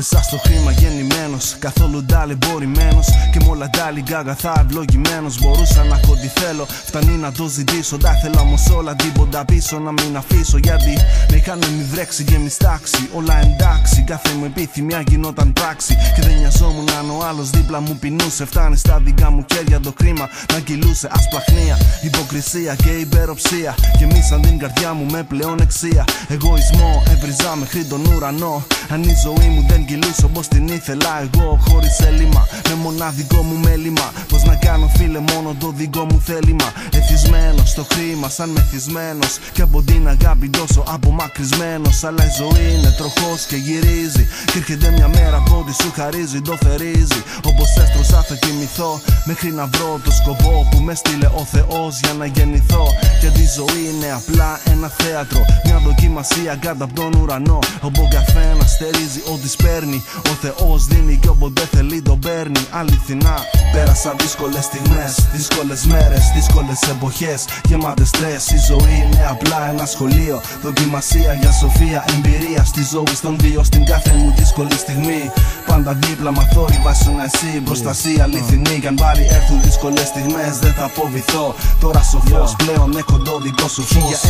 Στο χρήμα γεννημένος, καθόλου ταλαιπωρημένο. Και με όλα τα άλλη αγαθά ευλογημένος. Μπορούσα να έχω τι θέλω, φτάνει να το ζητήσω. Τα θέλω όμως όλα τίποτα πίσω να μην αφήσω. Γιατί με είχαν μη βρέξει και μη στάξει. Όλα εντάξει, κάθε μου επιθυμία γινόταν πράξη. Και δεν νοιαζόμουν αν ο άλλος δίπλα μου πεινούσε. Φτάνει στα δικά μου χέρια το χρήμα να κυλούσε. Ασπλαχνία, υποκρισία και υπεροψία. Γεμίσαν την καρδιά μου με πλεονεξία. Εγωισμό έβριζα μέχρι τον ουρανό. Αν η ζωή μου δεν κυλούσε όπως την ήθελα εγώ, χωρίς έλλειμμα. Με μοναδικό μου μέλημα. Πώς να κάνω φίλε μόνο το δικό μου θέλημα. Εθισμένος στο χρήμα, σαν μεθυσμένος. Και από την αγάπη τόσο απομακρυσμένος. Αλλά η ζωή είναι τροχός και γυρίζει. Και έρχεται μια μέρα που ό,τι σου χαρίζει το θερίζει. Όπως έστρωσα θα κοιμηθώ. Μέχρι να βρω το σκοπό που με στείλε ο Θεός για να γεννηθώ. Γιατί η ζωή είναι απλά ένα θέατρο. Μια δοκιμασία κάτω από τον ουρανό. Όπου καθένας στερίζει ό,τι σπέρνει. Ο Θεός δίνει και όποτε θέλει τον παίρνει. Αληθινά πέρασα δύσκολες στιγμές. Δύσκολες μέρες, δύσκολες εποχές. Γεμάτες στρε. Η ζωή είναι απλά ένα σχολείο. Δοκιμασία για σοφία, εμπειρία στη ζωή στον βίο. Στην κάθε μου δύσκολη στιγμή. Πάντα δίπλα μα θόρυβα να εσύ. Προστασία αληθινή. Κι αν πάλι έρθουν δύσκολες στιγμές, δεν θα φοβηθώ. Τώρα σοφό πλέον έχω το δικό σου φως.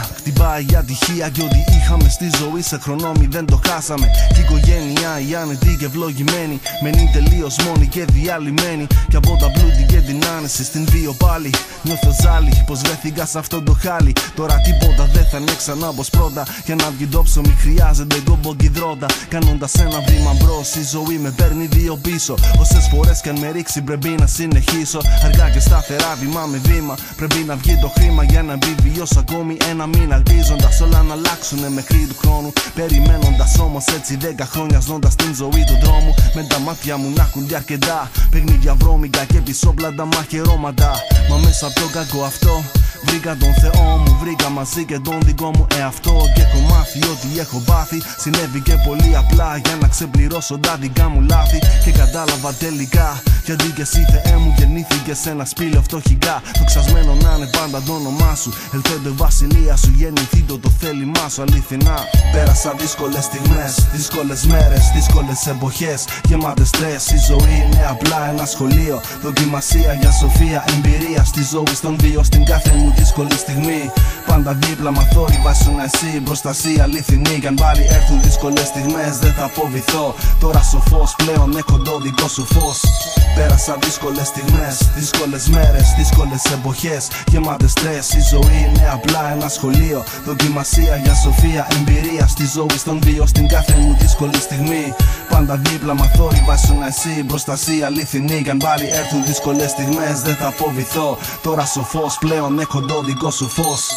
1989 χτυπάει η ατυχία και ό,τι είχαμε στη ζωή σε χρονόμη δεν το χάσαμε. Κι η οικογένεια η άνετη και ευλογημένη. Μένει τελείως μόνη και διαλυμένη. Και από τα πλούτη και την άνεση στην βίο πάλι. Νιώθω ζάλι πως βρέθηκα σε αυτό το χάλι. Τώρα τίποτα δεν θα είναι ξανά όπως πρώτα. Για να βγει το ψωμί χρειάζεται κόμπο και δρότα. Κάνοντας ένα βήμα μπρος, η ζωή με παίρνει δύο πίσω. Όσες φορές και αν με ρίξει πρέπει να συνεχίσω. Αργά και σταθερά, βήμα με βήμα. Πρέπει να βγει το χρήμα για να επιβιώσω ακόμη ένα μήνα. Ελπίζοντας όλα να αλλάξουν μέχρι του χρόνου. Περιμένοντας όμως έτσι δέκα χρόνια ζώντας την ζωή του δρόμου. Με τα μάτια μου να έχουν αρκετά. Παιχνίδια βρώμικα και πισόπλαντα μαχαιρώματα. Μα μέσα από το κακό αυτό Βρήκα τον Θεό μου, βρήκα μαζί και τον δικό μου εαυτό. Και έχω μάθει ότι έχω πάθει Συνέβη και πολύ απλά για να ξεπληρώσω τα δικά μου λάθη. Και κατάλαβα τελικά γιατί και εσύ Θεέ μου γεννήθηκες σε ένα σπήλαιο φτωχικά. Το ξασμένο να είναι πάντα το όνομά σου. Ελθέτω η βασιλεία σου γεννηθεί το το θέλημά σου. Αληθινά Πέρασα δύσκολες στιγμές, δύσκολες μέρες, δύσκολες εποχές. Γεμάτες στρες, η ζωή είναι απλά ένα σχολείο. Δοκιμασία για σοφία, εμπειρία στη ζωή στον βίο Στην κάθε μου δύσκολη στιγμή. Πάντα δίπλα μα θόρυβα να εσύ. Προστασία αληθινή Κι αν πάλι έρθουν δύσκολες στιγμές δεν θα φοβηθώ. Τώρα σοφός πλέον έχω το δικό σου φως Πέρασα δύσκολες στιγμές, δύσκολες μέρες, δύσκολες εποχές. Γεμάτες στρες, η ζωή είναι απλά ένα σχολείο. Δοκιμασία για σοφία, εμπειρία στη ζωή στον βίο Στην κάθε μου δύσκολη στιγμή. Πάντα δίπλα μα θόρυβα να εσύ Προστασία αληθινή. Κι αν πάλι έρθουν δύσκολες στιγμές δεν θα φοβηθώ. Τώρα σοφός πλέον έχω το δικό σου φως